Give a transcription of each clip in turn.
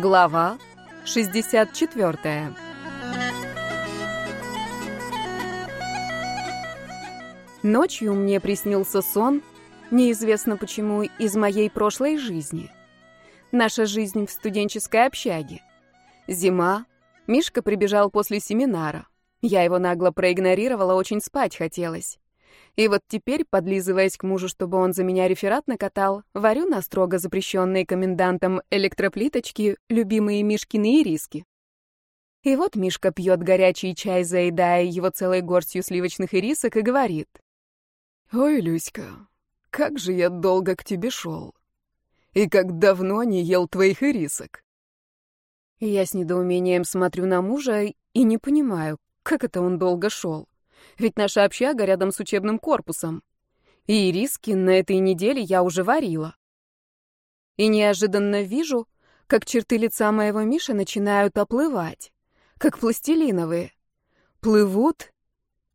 Глава 64. Ночью мне приснился сон, неизвестно почему, из моей прошлой жизни. Наша жизнь в студенческой общаге. Зима. Мишка прибежал после семинара. Я его нагло проигнорировала, очень спать хотелось. И вот теперь, подлизываясь к мужу, чтобы он за меня реферат накатал, варю на строго запрещенные комендантом электроплиточки любимые Мишкины ириски. И вот Мишка пьет горячий чай, заедая его целой горстью сливочных ирисок, и говорит. «Ой, Люська, как же я долго к тебе шел. И как давно не ел твоих ирисок». Я с недоумением смотрю на мужа и не понимаю, как это он долго шел. Ведь наша общага рядом с учебным корпусом. И риски на этой неделе я уже варила. И неожиданно вижу, как черты лица моего Миши начинают оплывать, как пластилиновые. Плывут,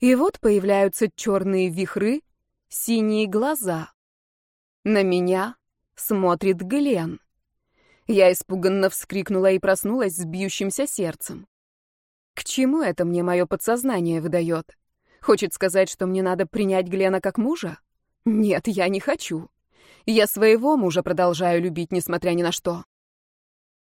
и вот появляются черные вихры, синие глаза. На меня смотрит Глен. Я испуганно вскрикнула и проснулась с бьющимся сердцем. К чему это мне мое подсознание выдает? Хочет сказать, что мне надо принять Глена как мужа? Нет, я не хочу. Я своего мужа продолжаю любить, несмотря ни на что.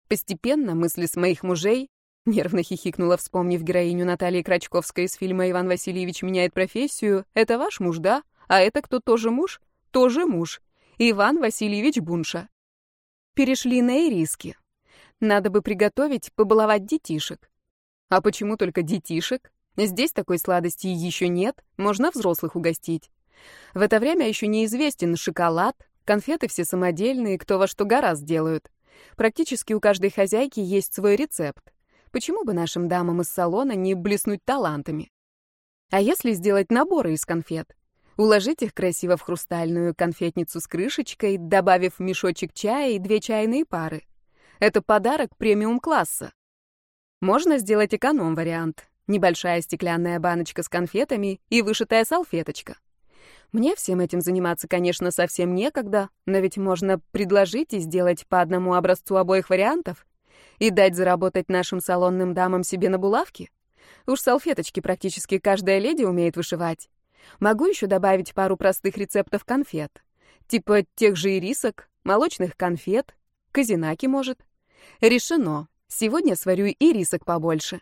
Постепенно мысли с моих мужей, нервно хихикнула, вспомнив героиню Натальи Крачковской из фильма «Иван Васильевич меняет профессию». Это ваш муж, да? А это кто тоже муж? Тоже муж. Иван Васильевич Бунша. Перешли на ириски. Надо бы приготовить, побаловать детишек. А почему только детишек? Здесь такой сладости еще нет, можно взрослых угостить. В это время еще неизвестен шоколад, конфеты все самодельные, кто во что гораздо делают. Практически у каждой хозяйки есть свой рецепт. Почему бы нашим дамам из салона не блеснуть талантами? А если сделать наборы из конфет? Уложить их красиво в хрустальную конфетницу с крышечкой, добавив мешочек чая и две чайные пары. Это подарок премиум-класса. Можно сделать эконом-вариант. Небольшая стеклянная баночка с конфетами и вышитая салфеточка. Мне всем этим заниматься, конечно, совсем некогда, но ведь можно предложить и сделать по одному образцу обоих вариантов и дать заработать нашим салонным дамам себе на булавки. Уж салфеточки практически каждая леди умеет вышивать. Могу еще добавить пару простых рецептов конфет. Типа тех же ирисок, молочных конфет, казинаки, может. Решено. Сегодня сварю ирисок побольше.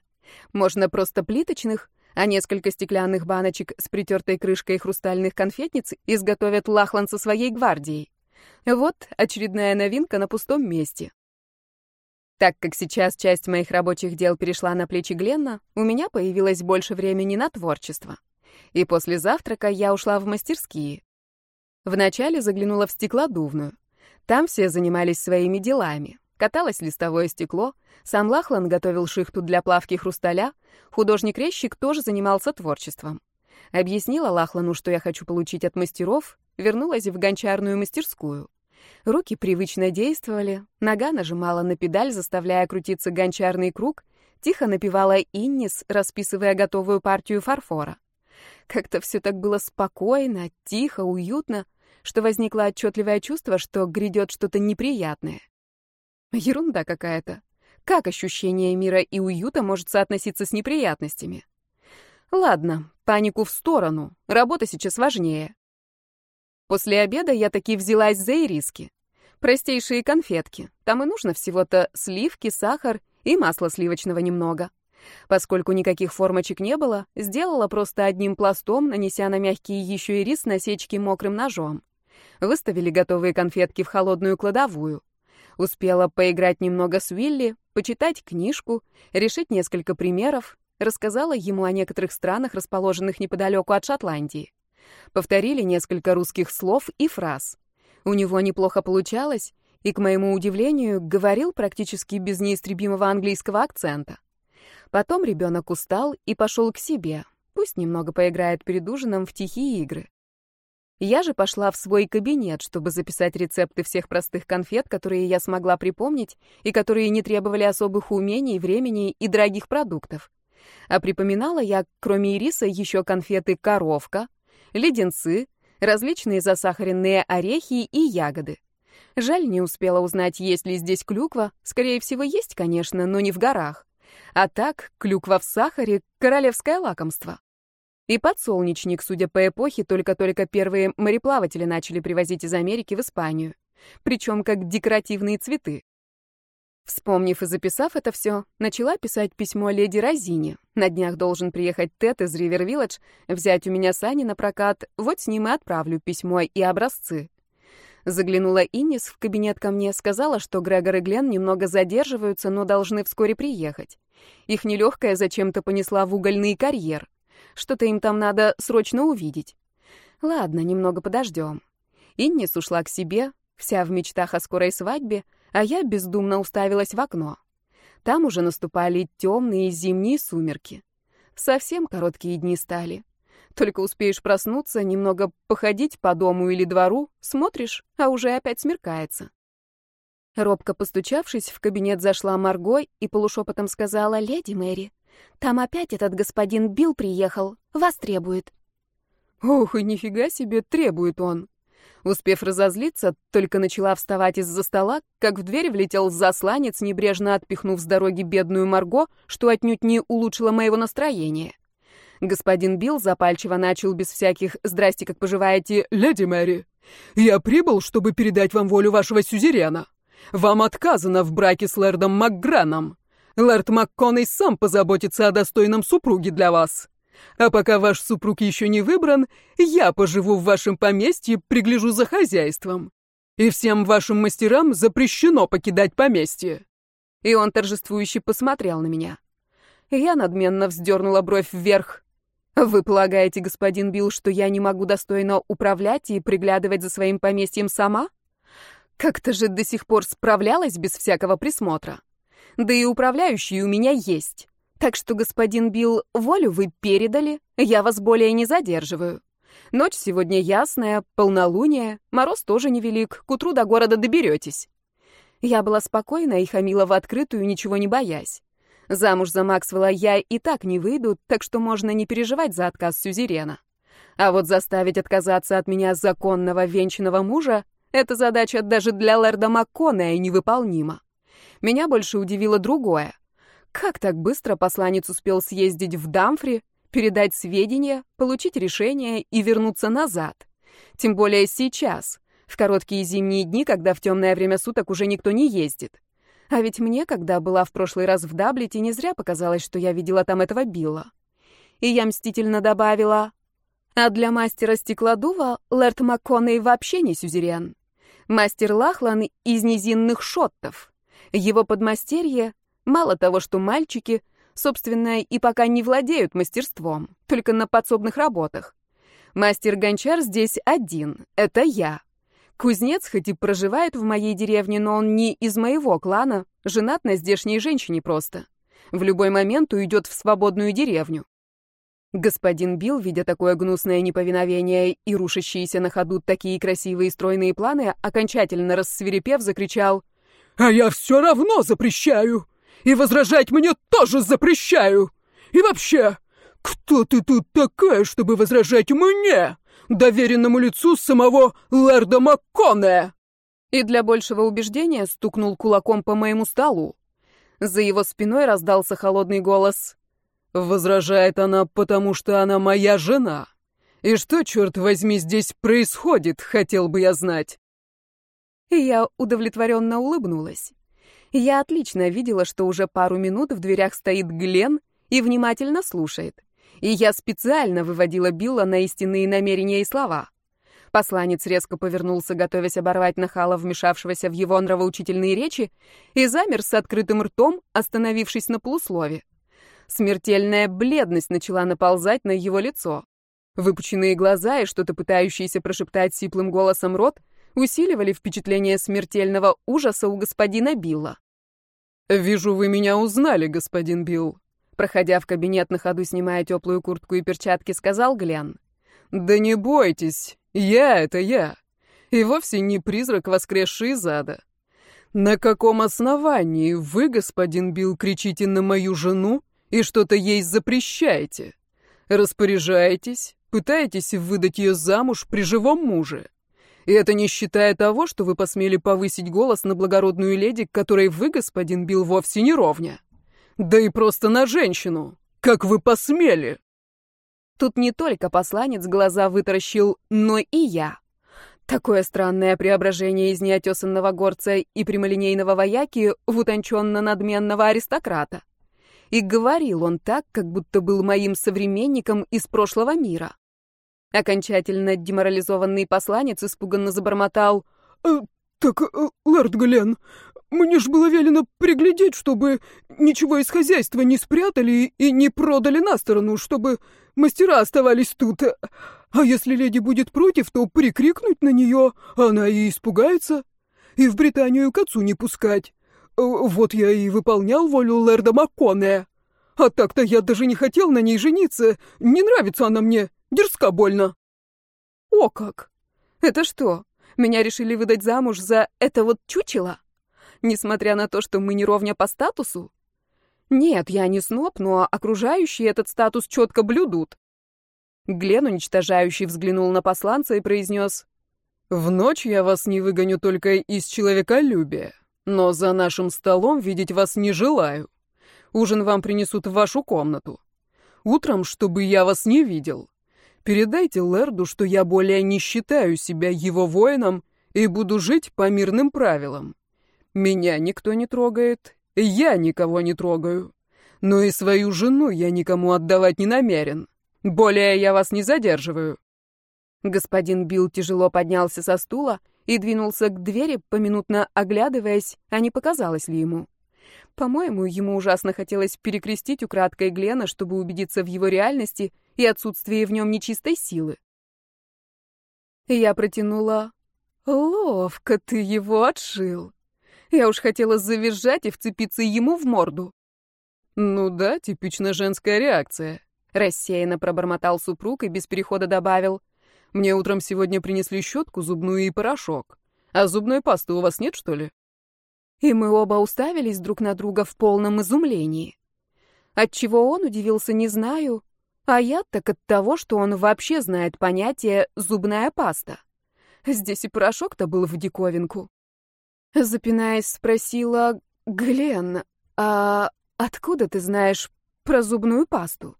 Можно просто плиточных, а несколько стеклянных баночек с притертой крышкой хрустальных конфетниц изготовят лахлан со своей гвардией. Вот очередная новинка на пустом месте. Так как сейчас часть моих рабочих дел перешла на плечи Гленна, у меня появилось больше времени на творчество. И после завтрака я ушла в мастерские. Вначале заглянула в стеклодувную. Там все занимались своими делами. Каталось листовое стекло, сам Лахлан готовил шихту для плавки хрусталя, художник-резчик тоже занимался творчеством. Объяснила Лахлану, что я хочу получить от мастеров, вернулась в гончарную мастерскую. Руки привычно действовали, нога нажимала на педаль, заставляя крутиться гончарный круг, тихо напевала иннис, расписывая готовую партию фарфора. Как-то все так было спокойно, тихо, уютно, что возникло отчетливое чувство, что грядет что-то неприятное. Ерунда какая-то. Как ощущение мира и уюта может соотноситься с неприятностями? Ладно, панику в сторону. Работа сейчас важнее. После обеда я таки взялась за ириски. Простейшие конфетки. Там и нужно всего-то сливки, сахар и масла сливочного немного. Поскольку никаких формочек не было, сделала просто одним пластом, нанеся на мягкий еще и рис насечки мокрым ножом. Выставили готовые конфетки в холодную кладовую. Успела поиграть немного с Вилли, почитать книжку, решить несколько примеров, рассказала ему о некоторых странах, расположенных неподалеку от Шотландии. Повторили несколько русских слов и фраз. У него неплохо получалось, и, к моему удивлению, говорил практически без неистребимого английского акцента. Потом ребенок устал и пошел к себе. Пусть немного поиграет перед ужином в тихие игры. Я же пошла в свой кабинет, чтобы записать рецепты всех простых конфет, которые я смогла припомнить и которые не требовали особых умений, времени и дорогих продуктов. А припоминала я, кроме ириса, еще конфеты «Коровка», леденцы, различные засахаренные орехи и ягоды. Жаль, не успела узнать, есть ли здесь клюква. Скорее всего, есть, конечно, но не в горах. А так, клюква в сахаре — королевское лакомство. И подсолнечник, судя по эпохе, только-только первые мореплаватели начали привозить из Америки в Испанию. Причем как декоративные цветы. Вспомнив и записав это все, начала писать письмо леди Розине. На днях должен приехать Тед из Ривер-Вилледж, взять у меня сани на прокат, вот с ним и отправлю письмо и образцы. Заглянула Иннис в кабинет ко мне, сказала, что Грегор и Глен немного задерживаются, но должны вскоре приехать. Их нелегкая зачем-то понесла в угольный карьер. Что-то им там надо срочно увидеть. Ладно, немного подождем. Иннис ушла к себе, вся в мечтах о скорой свадьбе, а я бездумно уставилась в окно. Там уже наступали темные зимние сумерки. Совсем короткие дни стали. Только успеешь проснуться, немного походить по дому или двору, смотришь, а уже опять смеркается. Робко постучавшись, в кабинет зашла Марго и полушепотом сказала «Леди Мэри, там опять этот господин Билл приехал, вас требует». Ох, и нифига себе требует он. Успев разозлиться, только начала вставать из-за стола, как в дверь влетел засланец, небрежно отпихнув с дороги бедную Марго, что отнюдь не улучшило моего настроения. Господин Билл запальчиво начал без всяких «здрасте, как поживаете, леди Мэри». «Я прибыл, чтобы передать вам волю вашего сюзерена. Вам отказано в браке с лэрдом Макграном. Лэрд МакКонней сам позаботится о достойном супруге для вас. А пока ваш супруг еще не выбран, я поживу в вашем поместье, пригляжу за хозяйством. И всем вашим мастерам запрещено покидать поместье». И он торжествующе посмотрел на меня. Я надменно вздернула бровь вверх. «Вы полагаете, господин Билл, что я не могу достойно управлять и приглядывать за своим поместьем сама? Как-то же до сих пор справлялась без всякого присмотра. Да и управляющий у меня есть. Так что, господин Билл, волю вы передали, я вас более не задерживаю. Ночь сегодня ясная, полнолуние, мороз тоже невелик, к утру до города доберетесь. Я была спокойна и хамила в открытую, ничего не боясь. Замуж за Максвелла я и так не выйду, так что можно не переживать за отказ Сюзерена. А вот заставить отказаться от меня законного венчанного мужа — это задача даже для Маккона и невыполнима. Меня больше удивило другое. Как так быстро посланец успел съездить в Дамфри, передать сведения, получить решение и вернуться назад? Тем более сейчас, в короткие зимние дни, когда в темное время суток уже никто не ездит. А ведь мне, когда была в прошлый раз в Даблите, не зря показалось, что я видела там этого Билла. И я мстительно добавила, а для мастера стеклодува Лэрд МакКонней вообще не сюзерен. Мастер Лахлан из низинных шоттов. Его подмастерье Мало того, что мальчики, собственно, и пока не владеют мастерством, только на подсобных работах. Мастер-гончар здесь один, это я. Кузнец хоть и проживает в моей деревне, но он не из моего клана, женат на здешней женщине просто. В любой момент уйдет в свободную деревню. Господин Билл, видя такое гнусное неповиновение и рушащиеся на ходу такие красивые стройные планы, окончательно рассверепев, закричал «А я все равно запрещаю! И возражать мне тоже запрещаю. И вообще, кто ты тут такая, чтобы возражать мне, доверенному лицу самого лорда Макконе?» И для большего убеждения стукнул кулаком по моему столу. За его спиной раздался холодный голос. «Возражает она, потому что она моя жена. И что, черт возьми, здесь происходит, хотел бы я знать?» И я удовлетворенно улыбнулась. Я отлично видела, что уже пару минут в дверях стоит Глен и внимательно слушает. И я специально выводила Билла на истинные намерения и слова. Посланец резко повернулся, готовясь оборвать нахала, вмешавшегося в его нравоучительные речи, и замер с открытым ртом, остановившись на полуслове. Смертельная бледность начала наползать на его лицо. Выпученные глаза и что-то пытающиеся прошептать сиплым голосом рот усиливали впечатление смертельного ужаса у господина Билла. «Вижу, вы меня узнали, господин Билл», проходя в кабинет на ходу, снимая теплую куртку и перчатки, сказал Глен. «Да не бойтесь, я — это я, и вовсе не призрак, воскресший из ада. На каком основании вы, господин Билл, кричите на мою жену и что-то ей запрещаете? Распоряжаетесь, пытаетесь выдать ее замуж при живом муже? И это не считая того, что вы посмели повысить голос на благородную леди, которой вы, господин, бил вовсе не ровня. Да и просто на женщину. Как вы посмели? Тут не только посланец глаза вытаращил, но и я. Такое странное преображение из неотесанного горца и прямолинейного вояки в утонченно-надменного аристократа. И говорил он так, как будто был моим современником из прошлого мира. Окончательно деморализованный посланец испуганно забормотал. «Э, «Так, э, лорд Глен, мне ж было велено приглядеть, чтобы ничего из хозяйства не спрятали и не продали на сторону, чтобы мастера оставались тут. А если леди будет против, то прикрикнуть на нее, она и испугается. И в Британию к отцу не пускать. Э, вот я и выполнял волю лорда Макконе. А так-то я даже не хотел на ней жениться, не нравится она мне». Дерзко больно. О как! Это что, меня решили выдать замуж за это вот чучело? Несмотря на то, что мы не ровня по статусу? Нет, я не сноб, но окружающие этот статус четко блюдут. Глен, уничтожающий, взглянул на посланца и произнес. «В ночь я вас не выгоню только из человеколюбия, но за нашим столом видеть вас не желаю. Ужин вам принесут в вашу комнату. Утром, чтобы я вас не видел, Передайте Лерду, что я более не считаю себя его воином и буду жить по мирным правилам. Меня никто не трогает, я никого не трогаю. Но и свою жену я никому отдавать не намерен. Более я вас не задерживаю». Господин Билл тяжело поднялся со стула и двинулся к двери, поминутно оглядываясь, а не показалось ли ему. По-моему, ему ужасно хотелось перекрестить украдкой Глена, чтобы убедиться в его реальности и отсутствии в нем нечистой силы. Я протянула. «Ловко ты его отшил!» Я уж хотела завизжать и вцепиться ему в морду. «Ну да, типично женская реакция», — рассеянно пробормотал супруг и без перехода добавил. «Мне утром сегодня принесли щетку, зубную и порошок. А зубной пасты у вас нет, что ли?» И мы оба уставились друг на друга в полном изумлении. Отчего он удивился, не знаю, а я так от того, что он вообще знает понятие «зубная паста». Здесь и порошок-то был в диковинку. Запинаясь, спросила, «Глен, а откуда ты знаешь про зубную пасту?»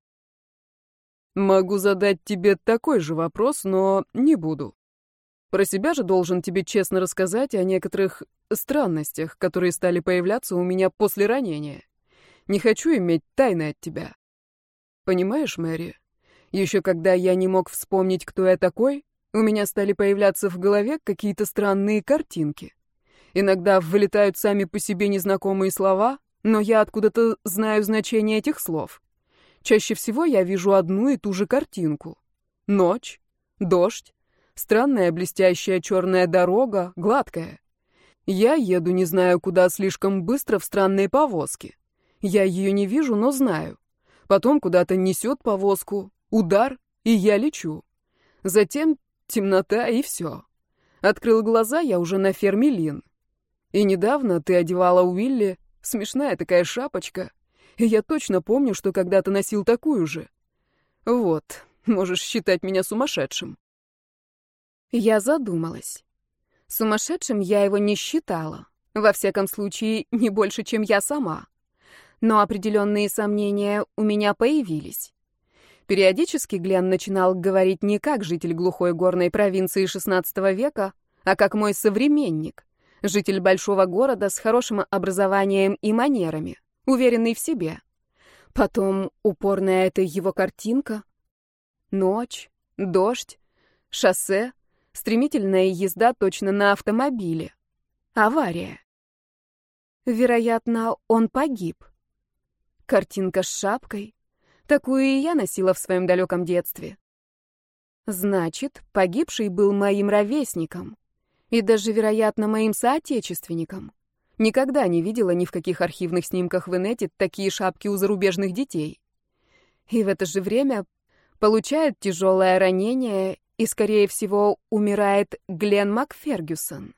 «Могу задать тебе такой же вопрос, но не буду. Про себя же должен тебе честно рассказать о некоторых странностях, которые стали появляться у меня после ранения. Не хочу иметь тайны от тебя. Понимаешь, Мэри? Еще когда я не мог вспомнить, кто я такой, у меня стали появляться в голове какие-то странные картинки. Иногда вылетают сами по себе незнакомые слова, но я откуда-то знаю значение этих слов. Чаще всего я вижу одну и ту же картинку. Ночь, дождь, Странная блестящая черная дорога, гладкая. Я еду не знаю куда слишком быстро в странной повозке. Я ее не вижу, но знаю. Потом куда-то несет повозку, удар, и я лечу. Затем темнота и все. Открыл глаза, я уже на ферме Лин. И недавно ты одевала Уилли, смешная такая шапочка. И я точно помню, что когда-то носил такую же. Вот, можешь считать меня сумасшедшим. Я задумалась. Сумасшедшим я его не считала. Во всяком случае, не больше, чем я сама. Но определенные сомнения у меня появились. Периодически Глен начинал говорить не как житель глухой горной провинции XVI века, а как мой современник, житель большого города с хорошим образованием и манерами, уверенный в себе. Потом упорная эта его картинка. Ночь, дождь, шоссе, Стремительная езда точно на автомобиле. Авария. Вероятно, он погиб. Картинка с шапкой. Такую и я носила в своем далеком детстве. Значит, погибший был моим ровесником. И даже, вероятно, моим соотечественником. Никогда не видела ни в каких архивных снимках в инете такие шапки у зарубежных детей. И в это же время получает тяжелое ранение и, скорее всего, умирает Глен Макфергюсон.